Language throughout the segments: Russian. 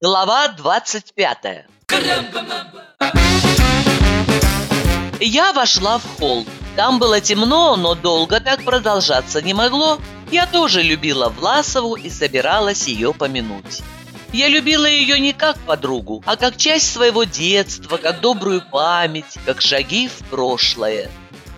Глава 25 Я вошла в холл. Там было темно, но долго так продолжаться не могло. Я тоже любила Власову и собиралась ее помянуть. Я любила ее не как подругу, а как часть своего детства, как добрую память, как шаги в прошлое.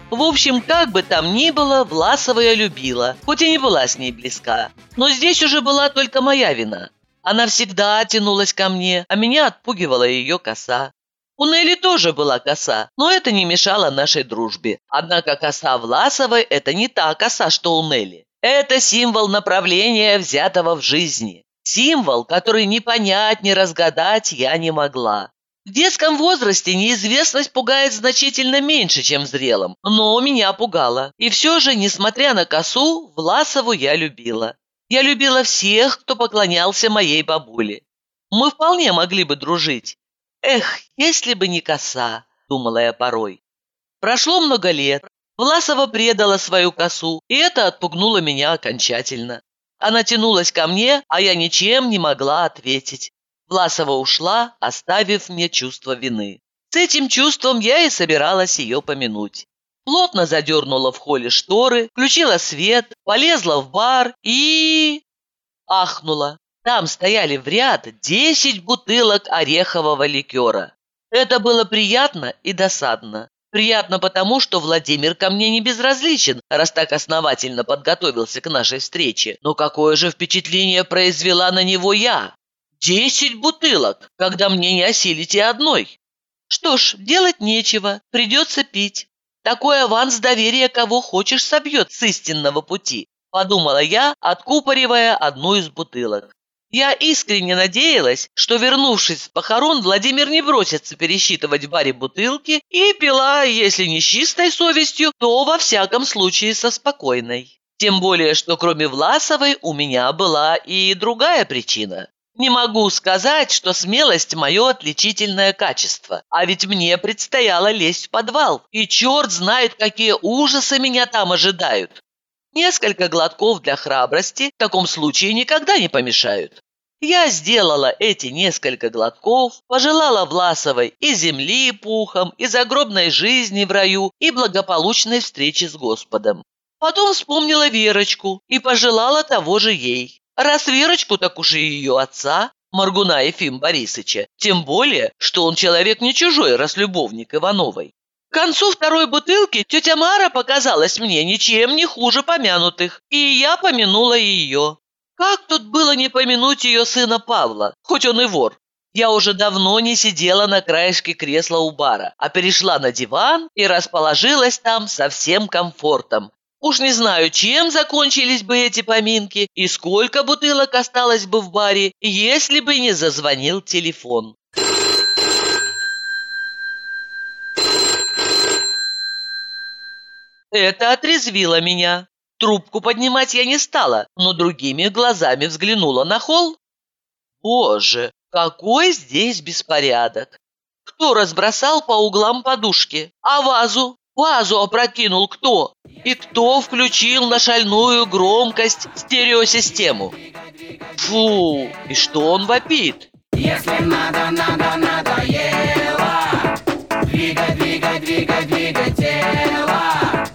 В общем, как бы там ни было, Власова я любила, хоть и не была с ней близка. Но здесь уже была только моя вина. Она всегда тянулась ко мне, а меня отпугивала ее коса. У Нелли тоже была коса, но это не мешало нашей дружбе. Однако коса Власовой – это не та коса, что у Нелли. Это символ направления, взятого в жизни. Символ, который ни понять, ни разгадать я не могла. В детском возрасте неизвестность пугает значительно меньше, чем в зрелом, но меня пугала. И все же, несмотря на косу, Власову я любила. Я любила всех, кто поклонялся моей бабуле. Мы вполне могли бы дружить, «Эх, если бы не коса!» – думала я порой. Прошло много лет. Власова предала свою косу, и это отпугнуло меня окончательно. Она тянулась ко мне, а я ничем не могла ответить. Власова ушла, оставив мне чувство вины. С этим чувством я и собиралась ее помянуть. Плотно задернула в холле шторы, включила свет, полезла в бар и... Ахнула. Там стояли в ряд десять бутылок орехового ликера. Это было приятно и досадно. Приятно потому, что Владимир ко мне не безразличен, раз так основательно подготовился к нашей встрече. Но какое же впечатление произвела на него я? Десять бутылок, когда мне не осилить и одной. Что ж, делать нечего, придется пить. Такой аванс доверия кого хочешь собьет с истинного пути, подумала я, откупоривая одну из бутылок. Я искренне надеялась, что, вернувшись с похорон, Владимир не бросится пересчитывать в баре бутылки и пила, если не с чистой совестью, то, во всяком случае, со спокойной. Тем более, что кроме Власовой у меня была и другая причина. Не могу сказать, что смелость – мое отличительное качество. А ведь мне предстояло лезть в подвал. И черт знает, какие ужасы меня там ожидают. Несколько глотков для храбрости в таком случае никогда не помешают. Я сделала эти несколько глотков, пожелала Власовой и земли пухом, и загробной жизни в раю, и благополучной встречи с Господом. Потом вспомнила Верочку и пожелала того же ей. Раз Верочку, так уж и ее отца, Маргуна Ефим Борисовича, тем более, что он человек не чужой, раз любовник Ивановой. К концу второй бутылки тетя Мара показалась мне ничем не хуже помянутых, и я помянула ее. Как тут было не помянуть ее сына Павла, хоть он и вор? Я уже давно не сидела на краешке кресла у бара, а перешла на диван и расположилась там со всем комфортом. Уж не знаю, чем закончились бы эти поминки и сколько бутылок осталось бы в баре, если бы не зазвонил телефон. Это отрезвило меня. Трубку поднимать я не стала, но другими глазами взглянула на холл. Боже, какой здесь беспорядок! Кто разбросал по углам подушки? А вазу? Вазу опрокинул кто? И кто включил на шальную громкость стереосистему? Фу, и что он вопит? Если надо, надо, надоело Двигай, двигай, двигай, двигай тело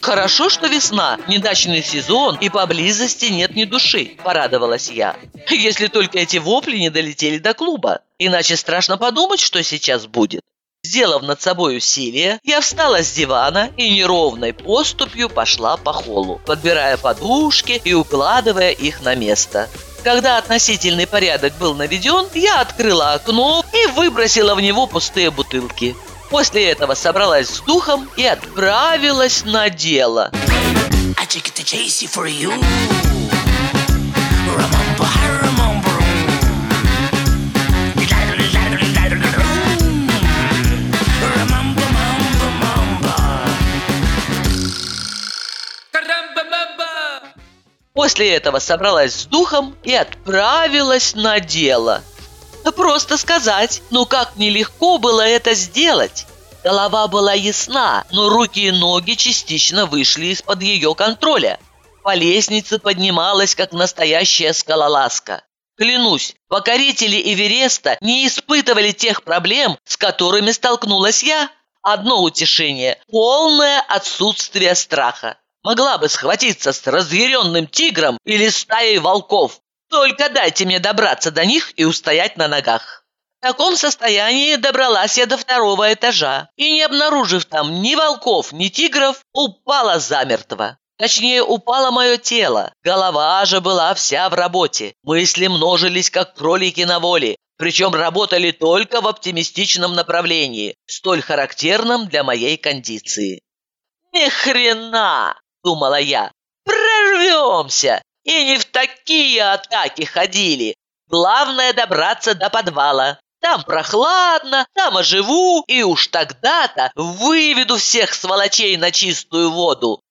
Хорошо, что весна, недачный сезон и поблизости нет ни души, порадовалась я. Если только эти вопли не долетели до клуба. Иначе страшно подумать, что сейчас будет. Сделав над собой усилие, я встала с дивана и неровной поступью пошла по холлу, подбирая подушки и укладывая их на место. Когда относительный порядок был наведен, я открыла окно и выбросила в него пустые бутылки. После этого собралась с духом и отправилась на дело. После этого собралась с духом и отправилась на дело – Просто сказать, ну как нелегко было это сделать. Голова была ясна, но руки и ноги частично вышли из-под ее контроля. По лестнице поднималась, как настоящая скалолазка. Клянусь, покорители Эвереста не испытывали тех проблем, с которыми столкнулась я. Одно утешение – полное отсутствие страха. Могла бы схватиться с разъяренным тигром или стаей волков. Только дайте мне добраться до них и устоять на ногах. В таком состоянии добралась я до второго этажа и, не обнаружив там ни волков, ни тигров, упала замертво. Точнее, упало мое тело. Голова же была вся в работе. Мысли множились, как кролики на воле. Причем работали только в оптимистичном направлении, столь характерном для моей кондиции. «Ни хрена!» – думала я. «Прорвемся! И не в такие атаки ходили. Главное добраться до подвала. Там прохладно, там оживу, и уж тогда-то выведу всех сволочей на чистую воду.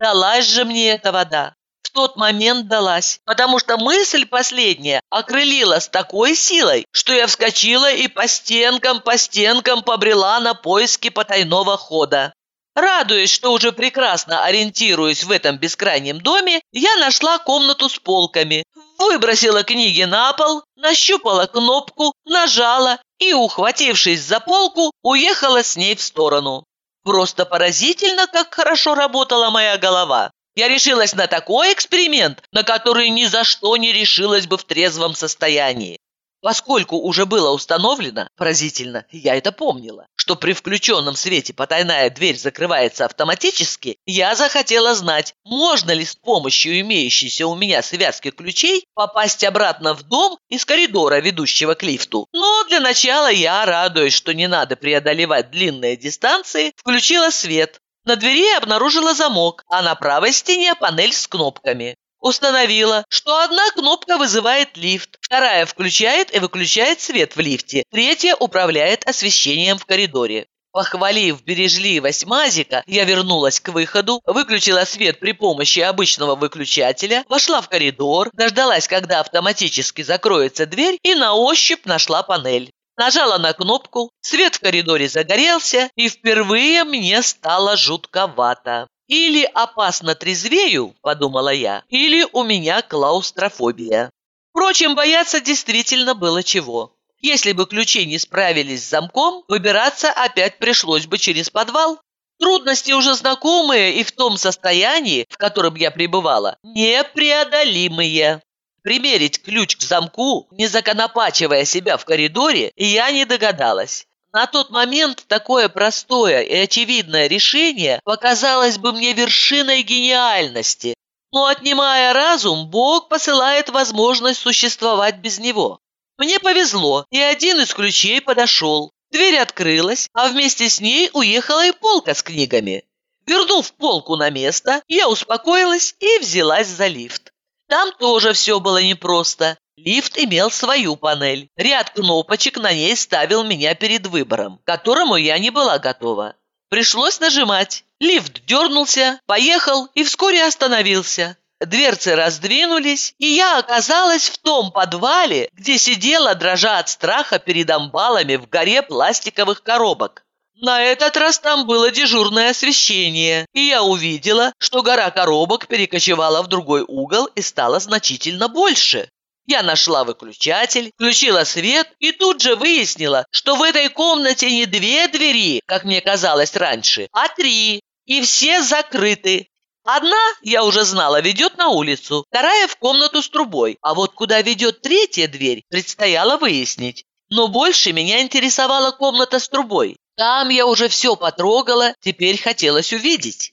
Далась же мне эта вода. В тот момент далась, потому что мысль последняя окрылила с такой силой, что я вскочила и по стенкам, по стенкам побрела на поиски потайного хода. Радуясь, что уже прекрасно ориентируюсь в этом бескрайнем доме, я нашла комнату с полками, выбросила книги на пол, нащупала кнопку, нажала и, ухватившись за полку, уехала с ней в сторону. Просто поразительно, как хорошо работала моя голова. Я решилась на такой эксперимент, на который ни за что не решилась бы в трезвом состоянии. Поскольку уже было установлено, поразительно, я это помнила, что при включенном свете потайная дверь закрывается автоматически, я захотела знать, можно ли с помощью имеющейся у меня связки ключей попасть обратно в дом из коридора, ведущего к лифту. Но для начала я, радуясь, что не надо преодолевать длинные дистанции, включила свет. На двери обнаружила замок, а на правой стене панель с кнопками. Установила, что одна кнопка вызывает лифт, вторая включает и выключает свет в лифте, третья управляет освещением в коридоре. Похвалив бережливость Мазика, я вернулась к выходу, выключила свет при помощи обычного выключателя, вошла в коридор, дождалась, когда автоматически закроется дверь и на ощупь нашла панель. Нажала на кнопку, свет в коридоре загорелся, и впервые мне стало жутковато. «Или опасно трезвею», – подумала я, – «или у меня клаустрофобия». Впрочем, бояться действительно было чего. Если бы ключи не справились с замком, выбираться опять пришлось бы через подвал. Трудности уже знакомые и в том состоянии, в котором я пребывала, непреодолимые. Примерить ключ к замку, не законопачивая себя в коридоре, я не догадалась. На тот момент такое простое и очевидное решение показалось бы мне вершиной гениальности. Но отнимая разум, Бог посылает возможность существовать без него. Мне повезло, и один из ключей подошел. Дверь открылась, а вместе с ней уехала и полка с книгами. Вернув полку на место, я успокоилась и взялась за лифт. Там тоже все было непросто. Лифт имел свою панель. Ряд кнопочек на ней ставил меня перед выбором, к которому я не была готова. Пришлось нажимать. Лифт дернулся, поехал и вскоре остановился. Дверцы раздвинулись, и я оказалась в том подвале, где сидела, дрожа от страха перед амбалами в горе пластиковых коробок. На этот раз там было дежурное освещение, и я увидела, что гора коробок перекочевала в другой угол и стала значительно больше. Я нашла выключатель, включила свет и тут же выяснила, что в этой комнате не две двери, как мне казалось раньше, а три, и все закрыты. Одна, я уже знала, ведет на улицу, вторая в комнату с трубой, а вот куда ведет третья дверь, предстояло выяснить. Но больше меня интересовала комната с трубой. Там я уже все потрогала, теперь хотелось увидеть.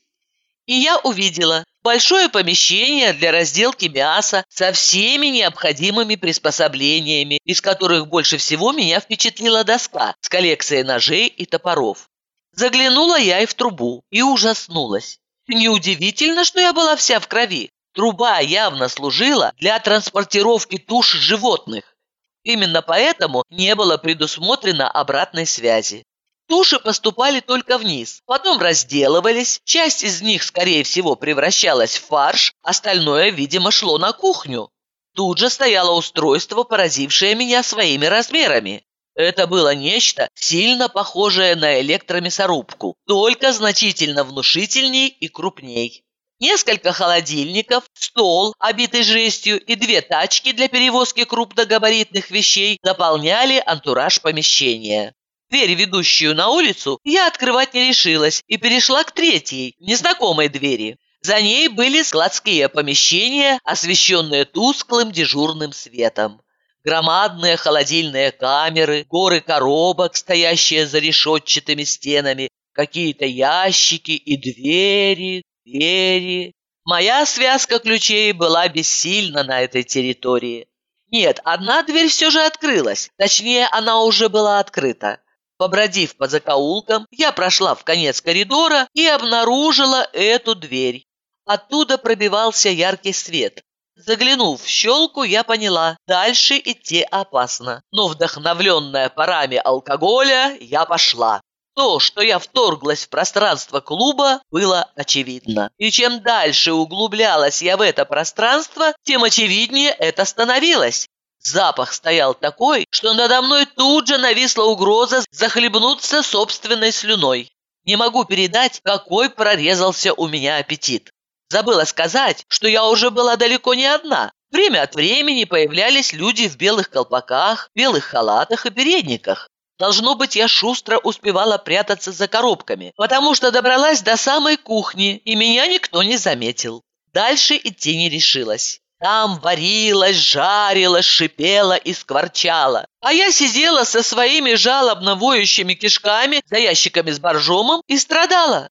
И я увидела большое помещение для разделки мяса со всеми необходимыми приспособлениями, из которых больше всего меня впечатлила доска с коллекцией ножей и топоров. Заглянула я и в трубу, и ужаснулась. Неудивительно, что я была вся в крови. Труба явно служила для транспортировки туш животных. Именно поэтому не было предусмотрено обратной связи. Туши поступали только вниз, потом разделывались, часть из них, скорее всего, превращалась в фарш, остальное, видимо, шло на кухню. Тут же стояло устройство, поразившее меня своими размерами. Это было нечто, сильно похожее на электромясорубку, только значительно внушительней и крупней. Несколько холодильников, стол, обитый жестью, и две тачки для перевозки крупногабаритных вещей заполняли антураж помещения. Дверь, ведущую на улицу, я открывать не решилась и перешла к третьей, незнакомой двери. За ней были складские помещения, освещенные тусклым дежурным светом. Громадные холодильные камеры, горы коробок, стоящие за решетчатыми стенами, какие-то ящики и двери, двери. Моя связка ключей была бессильна на этой территории. Нет, одна дверь все же открылась, точнее, она уже была открыта. Побродив по закоулкам, я прошла в конец коридора и обнаружила эту дверь. Оттуда пробивался яркий свет. Заглянув в щелку, я поняла, дальше идти опасно. Но вдохновленная парами алкоголя, я пошла. То, что я вторглась в пространство клуба, было очевидно. И чем дальше углублялась я в это пространство, тем очевиднее это становилось. Запах стоял такой, что надо мной тут же нависла угроза захлебнуться собственной слюной. Не могу передать, какой прорезался у меня аппетит. Забыла сказать, что я уже была далеко не одна. Время от времени появлялись люди в белых колпаках, белых халатах и передниках. Должно быть, я шустро успевала прятаться за коробками, потому что добралась до самой кухни, и меня никто не заметил. Дальше идти не решилась. Там варилась, жарилась, шипела и скворчала. А я сидела со своими жалобно воющими кишками за ящиками с боржомом и страдала.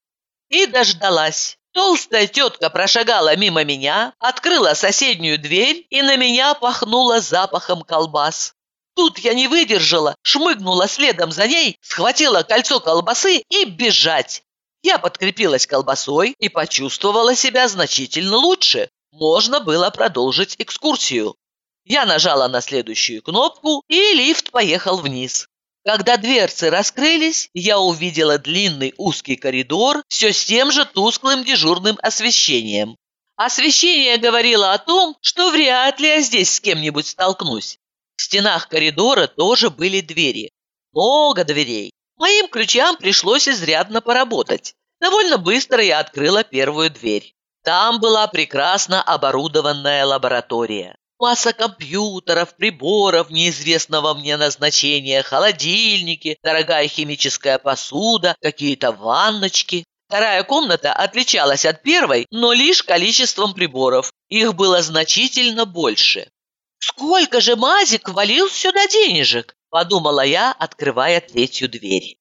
И дождалась. Толстая тетка прошагала мимо меня, открыла соседнюю дверь и на меня пахнула запахом колбас. Тут я не выдержала, шмыгнула следом за ней, схватила кольцо колбасы и бежать. Я подкрепилась колбасой и почувствовала себя значительно лучше. Можно было продолжить экскурсию. Я нажала на следующую кнопку, и лифт поехал вниз. Когда дверцы раскрылись, я увидела длинный узкий коридор все с тем же тусклым дежурным освещением. Освещение говорило о том, что вряд ли я здесь с кем-нибудь столкнусь. В стенах коридора тоже были двери. Много дверей. Моим ключам пришлось изрядно поработать. Довольно быстро я открыла первую дверь. Там была прекрасно оборудованная лаборатория. Масса компьютеров, приборов неизвестного мне назначения, холодильники, дорогая химическая посуда, какие-то ванночки. Вторая комната отличалась от первой, но лишь количеством приборов. Их было значительно больше. «Сколько же Мазик валил сюда денежек?» – подумала я, открывая третью дверь.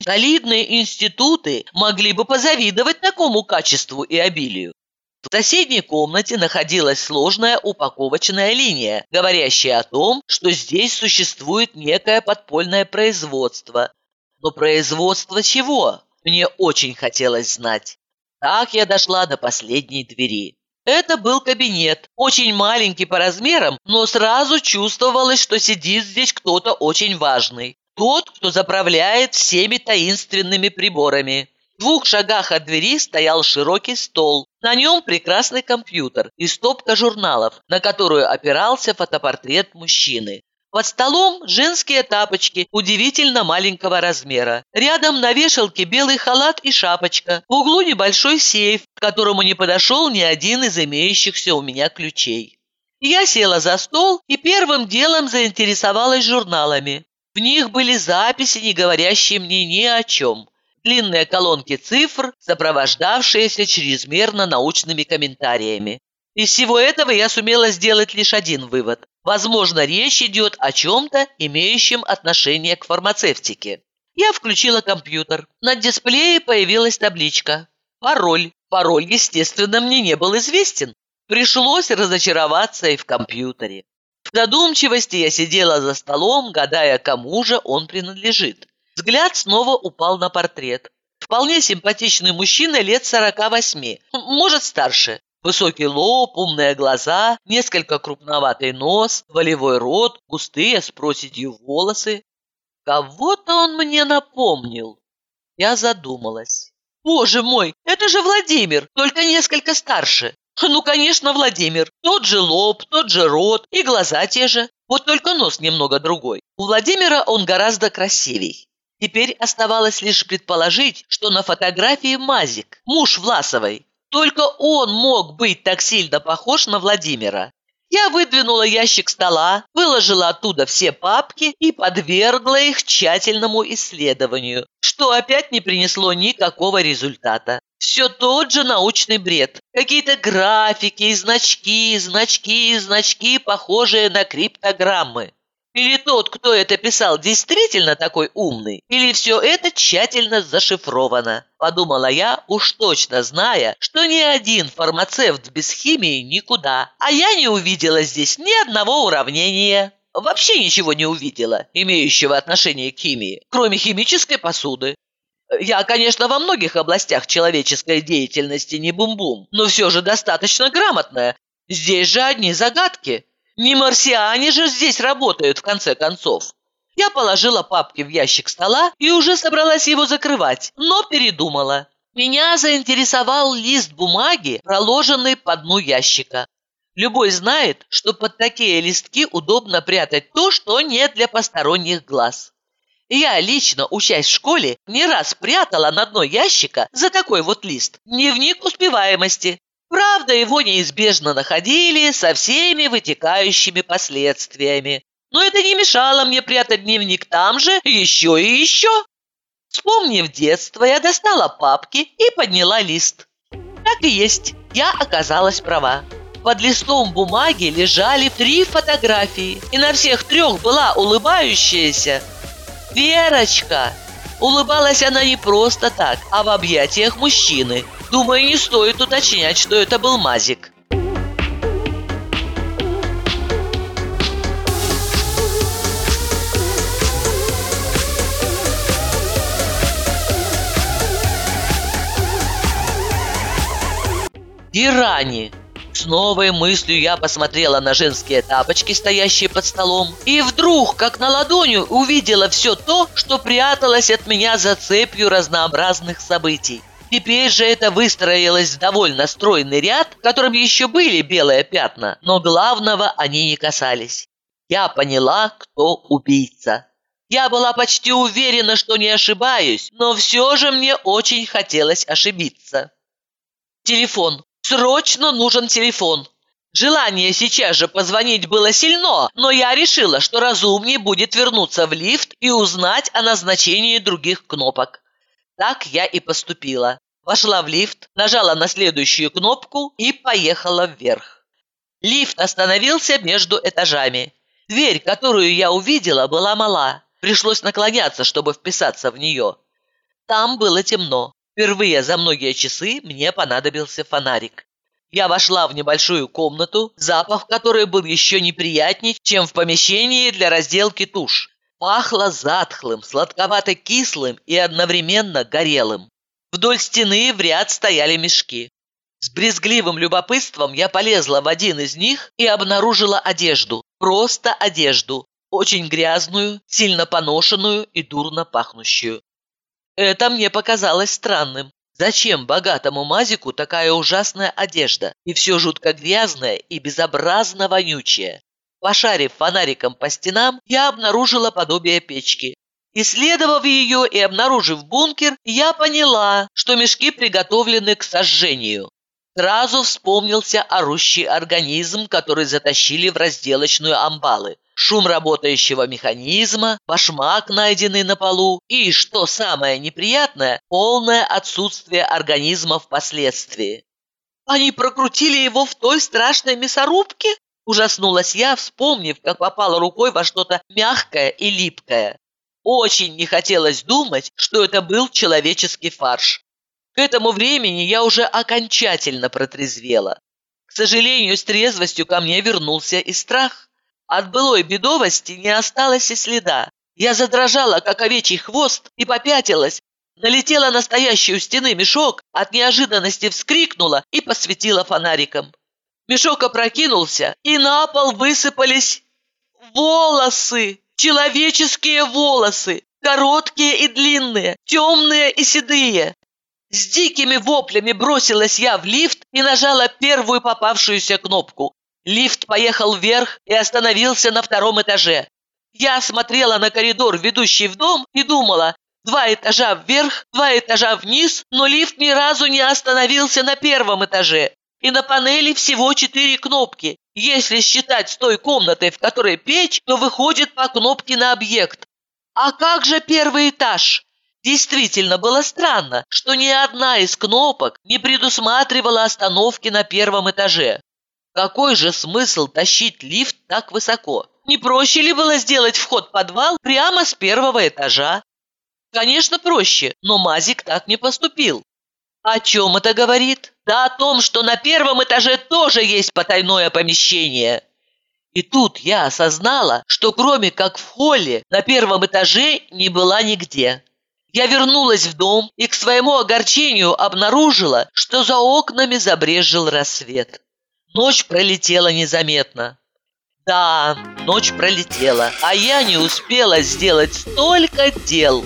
Солидные институты могли бы позавидовать такому качеству и обилию. В соседней комнате находилась сложная упаковочная линия, говорящая о том, что здесь существует некое подпольное производство. Но производство чего? Мне очень хотелось знать. Так я дошла до последней двери. Это был кабинет, очень маленький по размерам, но сразу чувствовалось, что сидит здесь кто-то очень важный. Тот, кто заправляет всеми таинственными приборами. В двух шагах от двери стоял широкий стол. На нем прекрасный компьютер и стопка журналов, на которую опирался фотопортрет мужчины. Под столом женские тапочки удивительно маленького размера. Рядом на вешалке белый халат и шапочка. В углу небольшой сейф, к которому не подошел ни один из имеющихся у меня ключей. Я села за стол и первым делом заинтересовалась журналами. В них были записи, не говорящие мне ни о чем длинные колонки цифр, сопровождавшиеся чрезмерно научными комментариями. Из всего этого я сумела сделать лишь один вывод. Возможно, речь идет о чем-то, имеющем отношение к фармацевтике. Я включила компьютер. На дисплее появилась табличка. Пароль. Пароль, естественно, мне не был известен. Пришлось разочароваться и в компьютере. В задумчивости я сидела за столом, гадая, кому же он принадлежит. Взгляд снова упал на портрет. Вполне симпатичный мужчина лет сорока восьми, может старше. Высокий лоб, умные глаза, несколько крупноватый нос, волевой рот, густые с проседью волосы. Кого-то он мне напомнил. Я задумалась. Боже мой, это же Владимир, только несколько старше. Ну, конечно, Владимир. Тот же лоб, тот же рот и глаза те же. Вот только нос немного другой. У Владимира он гораздо красивей. Теперь оставалось лишь предположить, что на фотографии Мазик, муж Власовой. Только он мог быть так сильно похож на Владимира. Я выдвинула ящик стола, выложила оттуда все папки и подвергла их тщательному исследованию, что опять не принесло никакого результата. Все тот же научный бред. Какие-то графики, значки, значки, значки, похожие на криптограммы. Или тот, кто это писал, действительно такой умный, или все это тщательно зашифровано, подумала я, уж точно зная, что ни один фармацевт без химии никуда, а я не увидела здесь ни одного уравнения. Вообще ничего не увидела, имеющего отношение к химии, кроме химической посуды. Я, конечно, во многих областях человеческой деятельности не бум-бум, но все же достаточно грамотная. Здесь же одни загадки. Не марсиане же здесь работают, в конце концов. Я положила папки в ящик стола и уже собралась его закрывать, но передумала. Меня заинтересовал лист бумаги, проложенный по дну ящика. Любой знает, что под такие листки удобно прятать то, что не для посторонних глаз. Я лично, учась в школе, не раз прятала на дно ящика за такой вот лист дневник успеваемости, Правда, его неизбежно находили со всеми вытекающими последствиями. Но это не мешало мне прятать дневник там же еще и еще. Вспомнив детство, я достала папки и подняла лист. Так и есть, я оказалась права. Под листом бумаги лежали три фотографии, и на всех трех была улыбающаяся Верочка. Улыбалась она не просто так, а в объятиях мужчины – Думаю, не стоит уточнять, что это был Мазик. Ирани. С новой мыслью я посмотрела на женские тапочки, стоящие под столом, и вдруг, как на ладонью, увидела все то, что пряталось от меня за цепью разнообразных событий. Теперь же это выстроилось в довольно стройный ряд, в котором еще были белые пятна, но главного они не касались. Я поняла, кто убийца. Я была почти уверена, что не ошибаюсь, но все же мне очень хотелось ошибиться. Телефон. Срочно нужен телефон. Желание сейчас же позвонить было сильно, но я решила, что разумнее будет вернуться в лифт и узнать о назначении других кнопок. Так я и поступила. Вошла в лифт, нажала на следующую кнопку и поехала вверх. Лифт остановился между этажами. Дверь, которую я увидела, была мала. Пришлось наклоняться, чтобы вписаться в нее. Там было темно. Впервые за многие часы мне понадобился фонарик. Я вошла в небольшую комнату, запах которой был еще неприятней, чем в помещении для разделки туш. Пахло затхлым, сладковато-кислым и одновременно горелым. Вдоль стены в ряд стояли мешки. С брезгливым любопытством я полезла в один из них и обнаружила одежду. Просто одежду. Очень грязную, сильно поношенную и дурно пахнущую. Это мне показалось странным. Зачем богатому мазику такая ужасная одежда? И все жутко грязное и безобразно вонючее. Пошарив фонариком по стенам, я обнаружила подобие печки. Исследовав ее и обнаружив бункер, я поняла, что мешки приготовлены к сожжению. Сразу вспомнился орущий организм, который затащили в разделочную амбалы. Шум работающего механизма, башмак, найденный на полу и, что самое неприятное, полное отсутствие организма впоследствии. «Они прокрутили его в той страшной мясорубке?» Ужаснулась я, вспомнив, как попала рукой во что-то мягкое и липкое. Очень не хотелось думать, что это был человеческий фарш. К этому времени я уже окончательно протрезвела. К сожалению, с трезвостью ко мне вернулся и страх. От былой бедовости не осталось и следа. Я задрожала, как овечий хвост, и попятилась, налетела на стоящий у стены мешок, от неожиданности вскрикнула и посветила фонариком. Мешок опрокинулся, и на пол высыпались волосы. Человеческие волосы, короткие и длинные, темные и седые. С дикими воплями бросилась я в лифт и нажала первую попавшуюся кнопку. Лифт поехал вверх и остановился на втором этаже. Я смотрела на коридор, ведущий в дом, и думала, Два этажа вверх, два этажа вниз, но лифт ни разу не остановился на первом этаже. И на панели всего четыре кнопки. Если считать с той комнатой, в которой печь, то выходит по кнопке на объект. А как же первый этаж? Действительно было странно, что ни одна из кнопок не предусматривала остановки на первом этаже. Какой же смысл тащить лифт так высоко? Не проще ли было сделать вход в подвал прямо с первого этажа? Конечно, проще, но Мазик так не поступил. О чем это говорит? Да о том, что на первом этаже тоже есть потайное помещение. И тут я осознала, что кроме как в холле на первом этаже не была нигде. Я вернулась в дом и к своему огорчению обнаружила, что за окнами забрежил рассвет. Ночь пролетела незаметно. Да, ночь пролетела, а я не успела сделать столько дел.